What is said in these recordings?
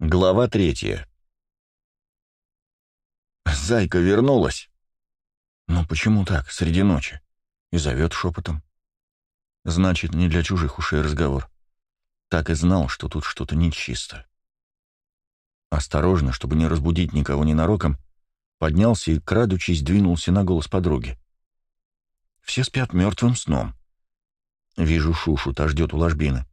Глава третья. Зайка вернулась. Но почему так, среди ночи? И зовет шепотом. Значит, не для чужих ушей разговор. Так и знал, что тут что-то нечисто. Осторожно, чтобы не разбудить никого ненароком, поднялся и, крадучись, двинулся на голос подруги. Все спят мертвым сном. Вижу Шушу, та ждет у ложбины.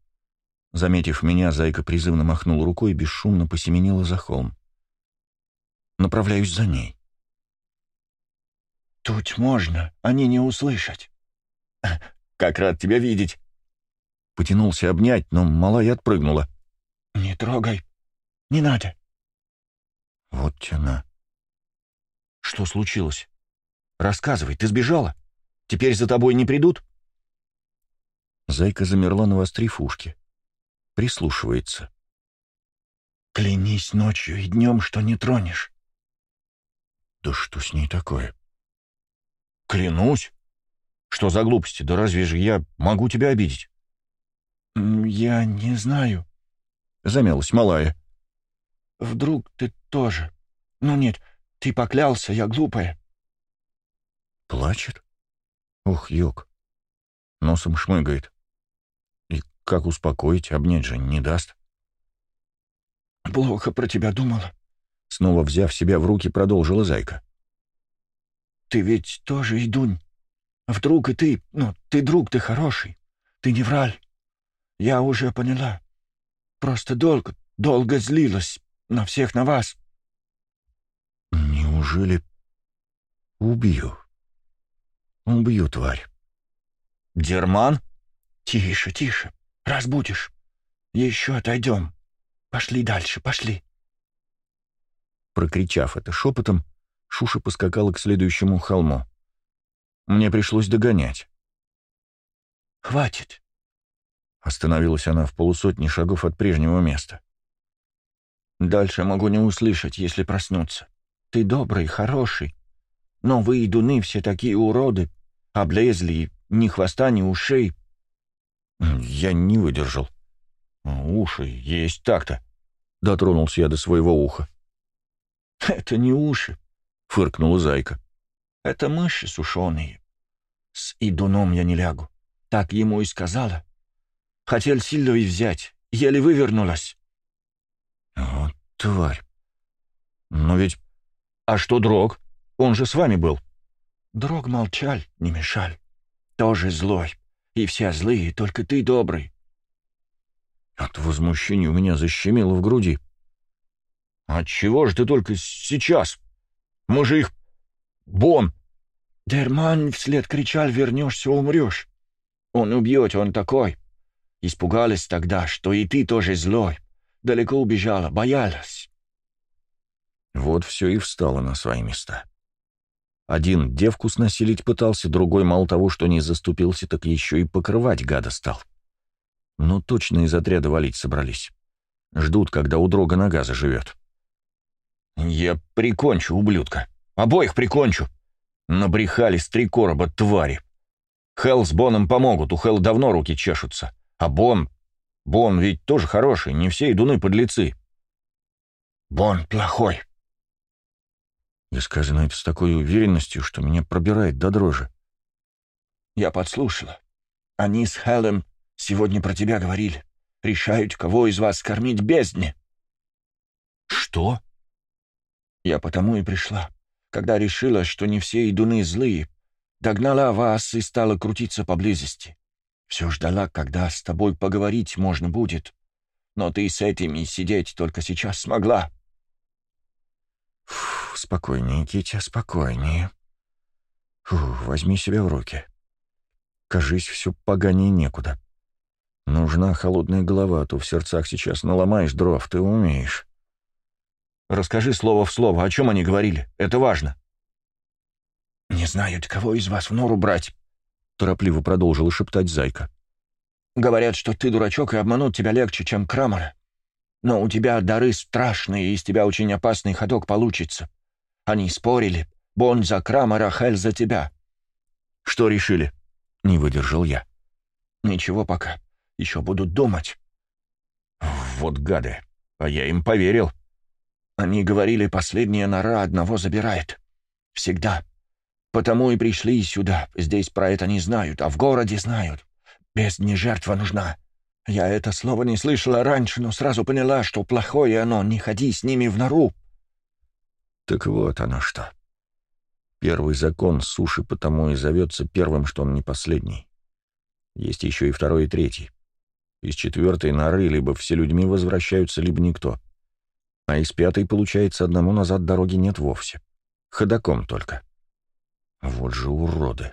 Заметив меня, зайка призывно махнул рукой и бесшумно посеменила за холм. Направляюсь за ней. «Тут можно, они не услышать». «Как рад тебя видеть!» Потянулся обнять, но малая отпрыгнула. «Не трогай. Не надо». Вот тяна. Что случилось? Рассказывай, ты сбежала? Теперь за тобой не придут? Зайка замерла, навострив ушки прислушивается. «Клянись ночью и днем, что не тронешь». «Да что с ней такое?» «Клянусь? Что за глупости? Да разве же я могу тебя обидеть?» «Я не знаю», — замялась малая. «Вдруг ты тоже? Ну нет, ты поклялся, я глупая». «Плачет? Ух, ёк. Носом шмыгает. Как успокоить, обнять же не даст. «Плохо про тебя думала», — снова взяв себя в руки, продолжила Зайка. «Ты ведь тоже идунь. Вдруг и ты, ну, ты друг, ты хороший. Ты не враль. Я уже поняла. Просто долго, долго злилась на всех на вас». «Неужели убью? Убью, тварь». «Дерман?» «Тише, тише. Разбудишь. Еще отойдем. Пошли дальше, пошли. Прокричав это шепотом, Шуша поскакала к следующему холму. Мне пришлось догонять. «Хватит!» Остановилась она в полусотни шагов от прежнего места. «Дальше могу не услышать, если проснуться. Ты добрый, хороший. Но вы, идуны, все такие уроды. Облезли, ни хвоста, ни ушей. Я не выдержал. Уши есть так-то. Дотронулся я до своего уха. «Это не уши», — фыркнула зайка. «Это мыши сушеные. С идуном я не лягу. Так ему и сказала. Хотел Сильвой взять, еле вывернулась». «О, тварь! Но ведь... А что Дрог? Он же с вами был». Дрог молчал, не мешал. Тоже злой. И все злые, только ты добрый. От возмущения у меня защемило в груди. «Отчего же ты только сейчас? Мы же их... Бон!» Дерман вслед кричал «Вернешься, умрешь!» «Он убьет, он такой!» Испугалась тогда, что и ты тоже злой. Далеко убежала, боялась. Вот все и встало на свои места. Один девку снасилить пытался, другой мало того, что не заступился, так еще и покрывать гада стал. Ну, точно из отряда валить собрались. Ждут, когда у дрога нога заживет. «Я прикончу, ублюдка. Обоих прикончу!» Набрехались три короба, твари. Хелл с Боном помогут, у Хелл давно руки чешутся. А Бон... Бон ведь тоже хороший, не все идуны подлецы. «Бон плохой», и сказано это с такой уверенностью, что меня пробирает до дрожи. «Я подслушала. Они с Хелем сегодня про тебя говорили. Решают, кого из вас кормить бездне». «Что?» «Я потому и пришла, когда решила, что не все идуны злые. Догнала вас и стала крутиться поблизости. Все ждала, когда с тобой поговорить можно будет. Но ты с этими сидеть только сейчас смогла». Фу спокойнее, Китя, спокойнее. Фу, возьми себя в руки. Кажись, все поганее некуда. Нужна холодная голова, а то в сердцах сейчас наломаешь дров, ты умеешь. Расскажи слово в слово, о чем они говорили, это важно. «Не знают, кого из вас в нору брать», — торопливо продолжила шептать Зайка. «Говорят, что ты дурачок, и обмануть тебя легче, чем Крамера. Но у тебя дары страшные, и из тебя очень опасный ходок получится. Они спорили. Бон за Крамера, Хель за тебя. Что решили? Не выдержал я. Ничего пока. Еще будут думать. Вот гады. А я им поверил. Они говорили, последняя нора одного забирает. Всегда. Потому и пришли сюда. Здесь про это не знают, а в городе знают. Без не жертва нужна. Я это слово не слышала раньше, но сразу поняла, что плохое оно, не ходи с ними в нору. Так вот оно что. Первый закон суши потому и зовется первым, что он не последний. Есть еще и второй и третий. Из четвертой норы либо все людьми возвращаются, либо никто. А из пятой, получается, одному назад дороги нет вовсе. Ходоком только. Вот же уроды.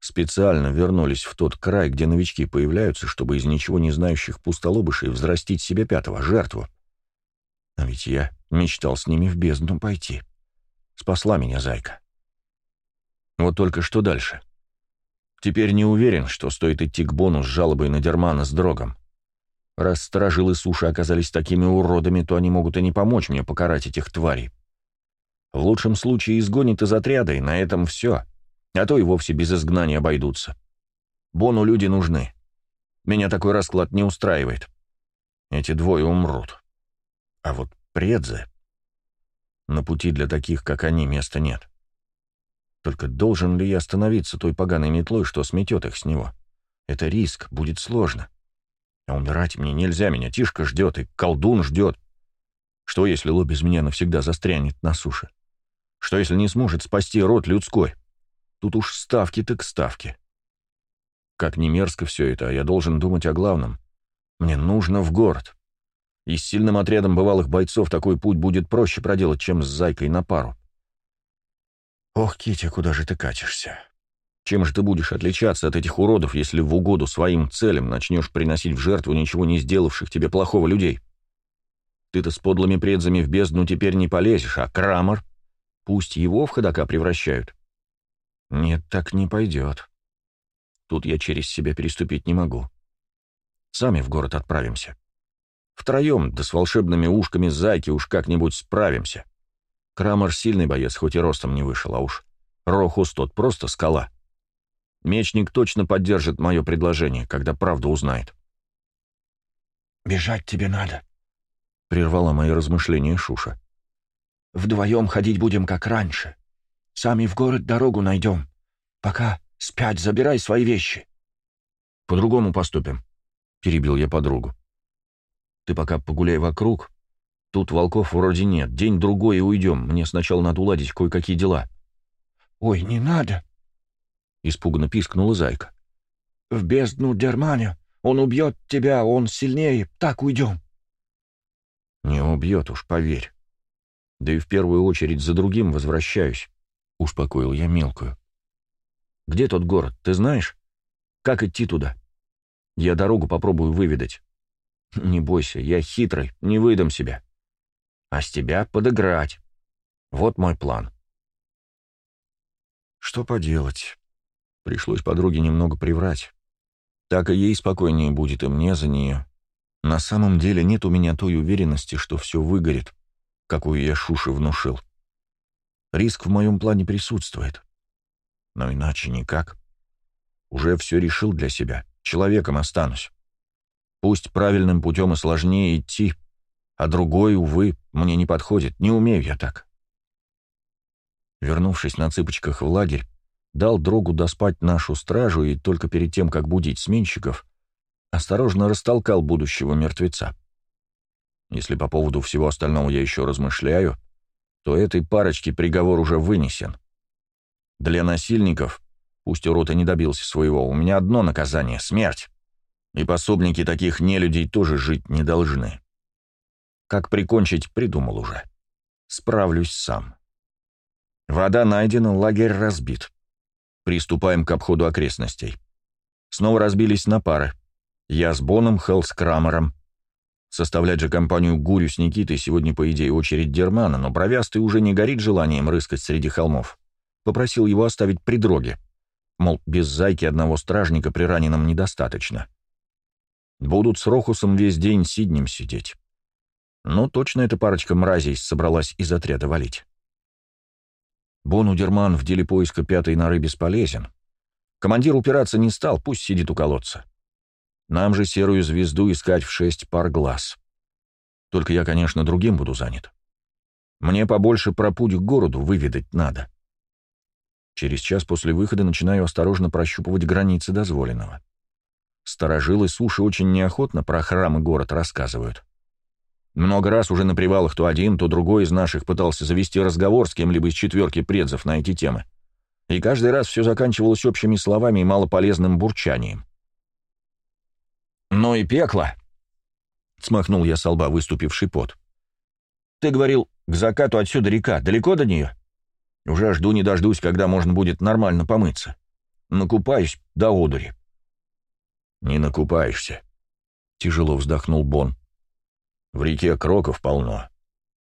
Специально вернулись в тот край, где новички появляются, чтобы из ничего не знающих пустолобышей взрастить себе пятого, жертву. А ведь я мечтал с ними в бездну пойти. Спасла меня зайка. Вот только что дальше? Теперь не уверен, что стоит идти к Бону с жалобой на Дермана с Дрогом. Раз сторожилы суши оказались такими уродами, то они могут и не помочь мне покарать этих тварей. В лучшем случае изгонит из отряда, и на этом все. А то и вовсе без изгнания обойдутся. Бону люди нужны. Меня такой расклад не устраивает. Эти двое умрут. А вот предзы... На пути для таких, как они, места нет. Только должен ли я остановиться той поганой метлой, что сметет их с него? Это риск, будет сложно. А умирать мне нельзя, меня Тишка ждет, и колдун ждет. Что, если Ло без меня навсегда застрянет на суше? Что, если не сможет спасти род людской? Тут уж ставки так ставки. Как не мерзко все это, а я должен думать о главном. Мне нужно в город. И с сильным отрядом бывалых бойцов такой путь будет проще проделать, чем с зайкой на пару. «Ох, Китя, куда же ты катишься? Чем же ты будешь отличаться от этих уродов, если в угоду своим целям начнешь приносить в жертву ничего не сделавших тебе плохого людей? Ты-то с подлыми предзами в бездну теперь не полезешь, а Крамер? Пусть его в ходока превращают. Нет, так не пойдет. Тут я через себя переступить не могу. Сами в город отправимся. Втроем, да с волшебными ушками зайки уж как-нибудь справимся. Крамер сильный боец, хоть и ростом не вышел, а уж Рохус тот просто скала. Мечник точно поддержит мое предложение, когда правду узнает. «Бежать тебе надо», — прервала мои размышления Шуша. «Вдвоем ходить будем, как раньше. Сами в город дорогу найдем. Пока спять забирай свои вещи». «По-другому поступим», — перебил я подругу. «Ты пока погуляй вокруг, Тут волков вроде нет. День-другой и уйдем. Мне сначала надо уладить кое-какие дела». «Ой, не надо!» — испуганно пискнула зайка. «В бездну Дерманя. Он убьет тебя, он сильнее. Так уйдем». «Не убьет уж, поверь. Да и в первую очередь за другим возвращаюсь», — успокоил я мелкую. «Где тот город, ты знаешь? Как идти туда? Я дорогу попробую выведать. Не бойся, я хитрый, не выдам себя» а с тебя подыграть. Вот мой план. Что поделать? Пришлось подруге немного приврать. Так и ей спокойнее будет, и мне за нее. На самом деле нет у меня той уверенности, что все выгорит, какую я Шуши внушил. Риск в моем плане присутствует. Но иначе никак. Уже все решил для себя. Человеком останусь. Пусть правильным путем и сложнее идти, а другой, увы, мне не подходит, не умею я так. Вернувшись на цыпочках в лагерь, дал другу доспать нашу стражу и только перед тем, как будить сменщиков, осторожно растолкал будущего мертвеца. Если по поводу всего остального я еще размышляю, то этой парочке приговор уже вынесен. Для насильников, пусть урод и не добился своего, у меня одно наказание — смерть. И пособники таких нелюдей тоже жить не должны. Как прикончить, придумал уже. Справлюсь сам. Вода найдена, лагерь разбит. Приступаем к обходу окрестностей. Снова разбились на пары. Я с Боном, Хелл с Крамером. Составлять же компанию Гурю с Никитой сегодня, по идее, очередь Дермана, но бровястый уже не горит желанием рыскать среди холмов. Попросил его оставить при дроге. Мол, без зайки одного стражника при раненом недостаточно. Будут с Рохусом весь день сиднем сидеть. Ну, точно эта парочка мразей собралась из отряда валить. Бону Дерман в деле поиска пятой норы бесполезен. Командир упираться не стал, пусть сидит у колодца. Нам же серую звезду искать в шесть пар глаз. Только я, конечно, другим буду занят. Мне побольше про путь к городу выведать надо. Через час после выхода начинаю осторожно прощупывать границы дозволенного. Старожилы суши очень неохотно про храм и город рассказывают. Много раз уже на привалах то один, то другой из наших пытался завести разговор с кем-либо из четверки предзов на эти темы. И каждый раз все заканчивалось общими словами и малополезным бурчанием. «Ну и пекло!» — смахнул я со лба выступивший пот. «Ты говорил, к закату отсюда река. Далеко до нее?» «Уже жду не дождусь, когда можно будет нормально помыться. Накупаюсь до одури». «Не накупаешься», — тяжело вздохнул Бон. В реке кроков полно.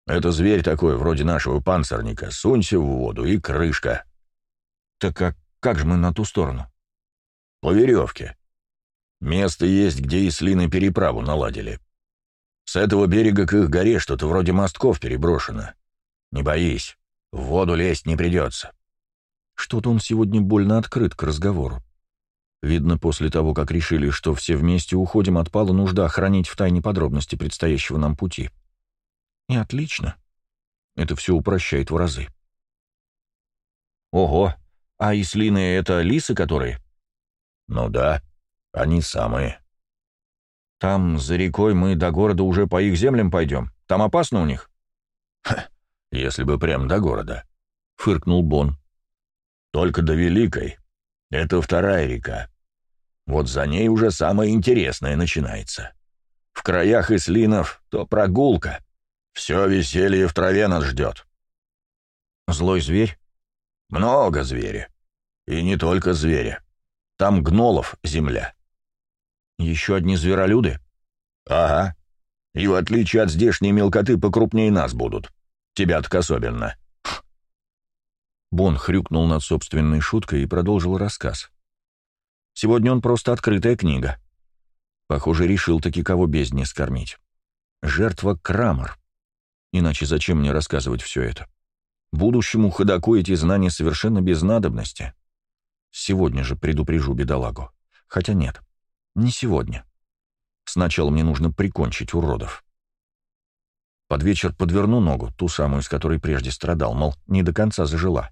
Это зверь такой, вроде нашего панцирника. Сунься в воду и крышка. Так как, как же мы на ту сторону? По веревке. Место есть, где и слины переправу наладили. С этого берега к их горе что-то вроде мостков переброшено. Не боись, в воду лезть не придется. Что-то он сегодня больно открыт к разговору. Видно, после того, как решили, что все вместе уходим, отпала нужда хранить в тайне подробности предстоящего нам пути. И отлично. Это все упрощает в разы. Ого, а ислины — это лисы, которые? Ну да, они самые. Там, за рекой, мы до города уже по их землям пойдем. Там опасно у них? Ха, если бы прям до города, — фыркнул Бон. Только до Великой. Это вторая река. Вот за ней уже самое интересное начинается. В краях Ислинов то прогулка. Все веселье в траве нас ждет. Злой зверь? Много зверя. И не только зверя. Там гнолов земля. Еще одни зверолюды? Ага. И в отличие от здешней мелкоты покрупнее нас будут. Тебя-то особенно. Бон хрюкнул над собственной шуткой и продолжил рассказ. Сегодня он просто открытая книга. Похоже, решил таки кого бездне скормить. Жертва Крамер. Иначе зачем мне рассказывать все это? Будущему ходаку эти знания совершенно без надобности. Сегодня же предупрежу бедолагу. Хотя нет, не сегодня. Сначала мне нужно прикончить уродов. Под вечер подверну ногу, ту самую, из которой прежде страдал, мол, не до конца зажила.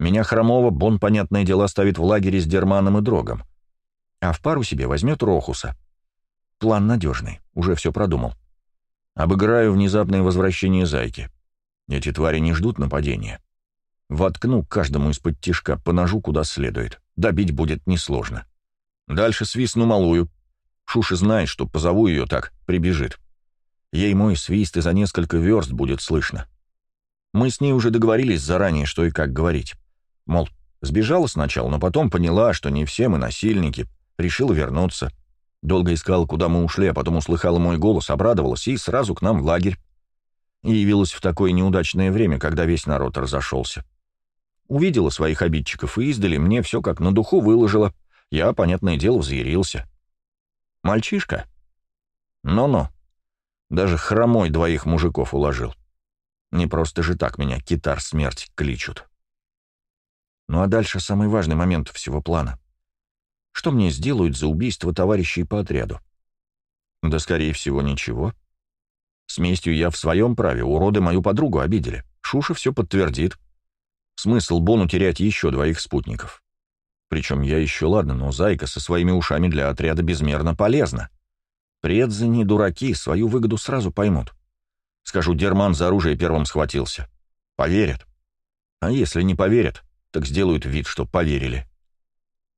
Меня хромого Бон, понятное дело, оставит в лагере с Дерманом и Дрогом. А в пару себе возьмет Рохуса. План надежный, уже все продумал. Обыграю внезапное возвращение зайки. Эти твари не ждут нападения. Воткну каждому из-под тишка по ножу куда следует. Добить будет несложно. Дальше свистну малую. Шуша знает, что позову ее так, прибежит. Ей мой свист и за несколько верст будет слышно. Мы с ней уже договорились заранее, что и как говорить. Мол, сбежала сначала, но потом поняла, что не все мы насильники, решила вернуться. Долго искала, куда мы ушли, а потом услыхала мой голос, обрадовалась и сразу к нам в лагерь. И явилась в такое неудачное время, когда весь народ разошелся. Увидела своих обидчиков и издали мне все как на духу выложила. Я, понятное дело, взъярился. Мальчишка? Ну-ну. Даже хромой двоих мужиков уложил. Не просто же так меня китар смерть кличут. Ну а дальше самый важный момент всего плана. Что мне сделают за убийство товарищей по отряду? Да, скорее всего, ничего. С местью я в своем праве, уроды мою подругу обидели. Шуша все подтвердит. Смысл Бону терять еще двоих спутников. Причем я еще ладно, но Зайка со своими ушами для отряда безмерно полезна. Предзы не дураки, свою выгоду сразу поймут. Скажу, Дерман за оружие первым схватился. Поверят. А если не поверят, так сделают вид, что поверили.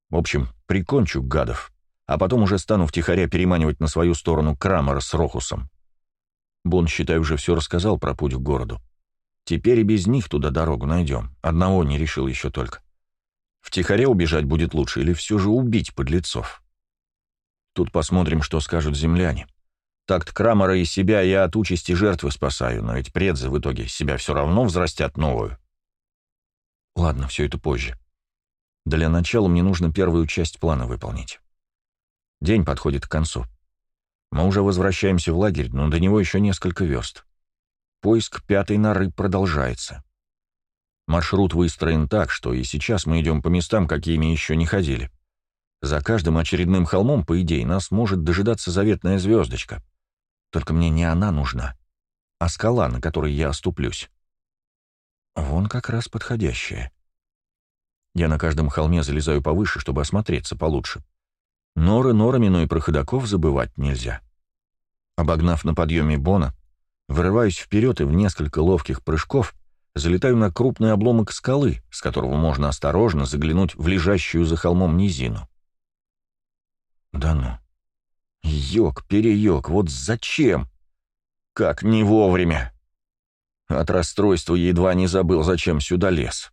В общем, прикончу гадов, а потом уже стану втихаря переманивать на свою сторону Крамера с Рохусом. Бон, считай, уже все рассказал про путь к городу. Теперь и без них туда дорогу найдем. Одного не решил еще только. Втихаря убежать будет лучше или все же убить подлецов? Тут посмотрим, что скажут земляне. Так-то Крамера и себя я от участи жертвы спасаю, но ведь предзы в итоге себя все равно взрастят новую. Ладно, все это позже. Для начала мне нужно первую часть плана выполнить. День подходит к концу. Мы уже возвращаемся в лагерь, но до него еще несколько верст. Поиск пятой норы продолжается. Маршрут выстроен так, что и сейчас мы идем по местам, какими еще не ходили. За каждым очередным холмом, по идее, нас может дожидаться заветная звездочка. Только мне не она нужна, а скала, на которой я оступлюсь. Вон как раз подходящая. Я на каждом холме залезаю повыше, чтобы осмотреться получше. Норы норами, но и про ходоков забывать нельзя. Обогнав на подъеме Бона, вырываюсь вперед и в несколько ловких прыжков залетаю на крупный обломок скалы, с которого можно осторожно заглянуть в лежащую за холмом низину. Да ну. Йог-переёг, вот зачем? Как не вовремя. От расстройства едва не забыл, зачем сюда лез.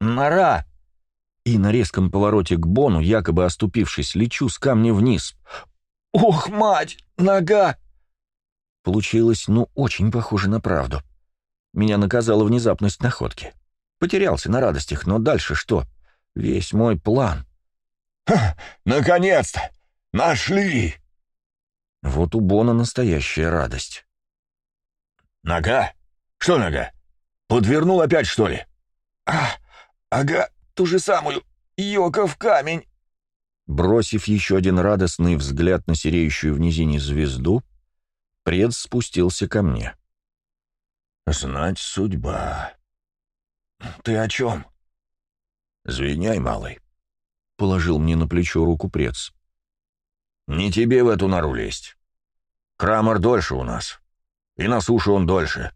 «Нора!» И на резком повороте к Бону, якобы оступившись, лечу с камня вниз. «Ох, мать! Нога!» Получилось, ну, очень похоже на правду. Меня наказала внезапность находки. Потерялся на радостях, но дальше что? Весь мой план. «Наконец-то! Нашли!» Вот у Бона настоящая радость. «Нога? Что нога? Подвернул опять, что ли?» «А, ага, ту же самую. Йока в камень!» Бросив еще один радостный взгляд на сереющую в низине звезду, пред спустился ко мне. «Знать судьба». «Ты о чем?» «Звеняй, малый», — положил мне на плечо руку прец. «Не тебе в эту нору лезть. Крамер дольше у нас, и на суше он дольше.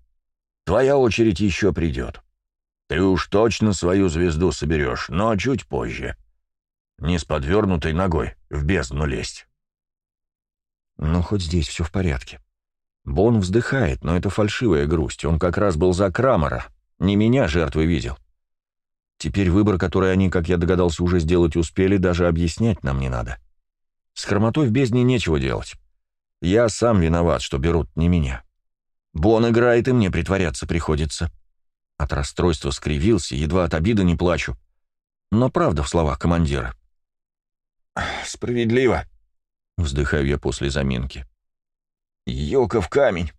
Твоя очередь еще придет. Ты уж точно свою звезду соберешь, но чуть позже. Не с подвернутой ногой в бездну лезть». «Ну, хоть здесь все в порядке. Бон вздыхает, но это фальшивая грусть. Он как раз был за Крамера, не меня жертвой видел. Теперь выбор, который они, как я догадался, уже сделать успели, даже объяснять нам не надо. С хромотой в бездне нечего делать. Я сам виноват, что берут не меня. Бон играет, и мне притворяться приходится. От расстройства скривился, едва от обиды не плачу. Но правда в словах командира. «Справедливо», — вздыхаю я после заминки. «Йока в камень.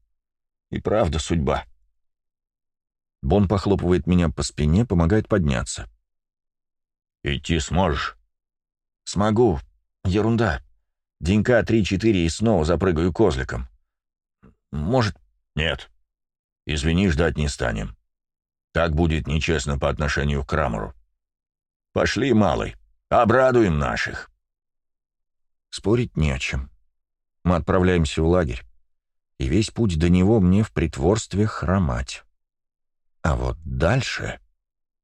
И правда судьба». Бон похлопывает меня по спине, помогает подняться. «Идти сможешь?» «Смогу. Ерунда. Денька три-четыре и снова запрыгаю козликом. Может...» «Нет. Извини, ждать не станем. Так будет нечестно по отношению к Крамеру. Пошли, малый, обрадуем наших». Спорить не о чем. Мы отправляемся в лагерь, и весь путь до него мне в притворстве хромать. А вот дальше...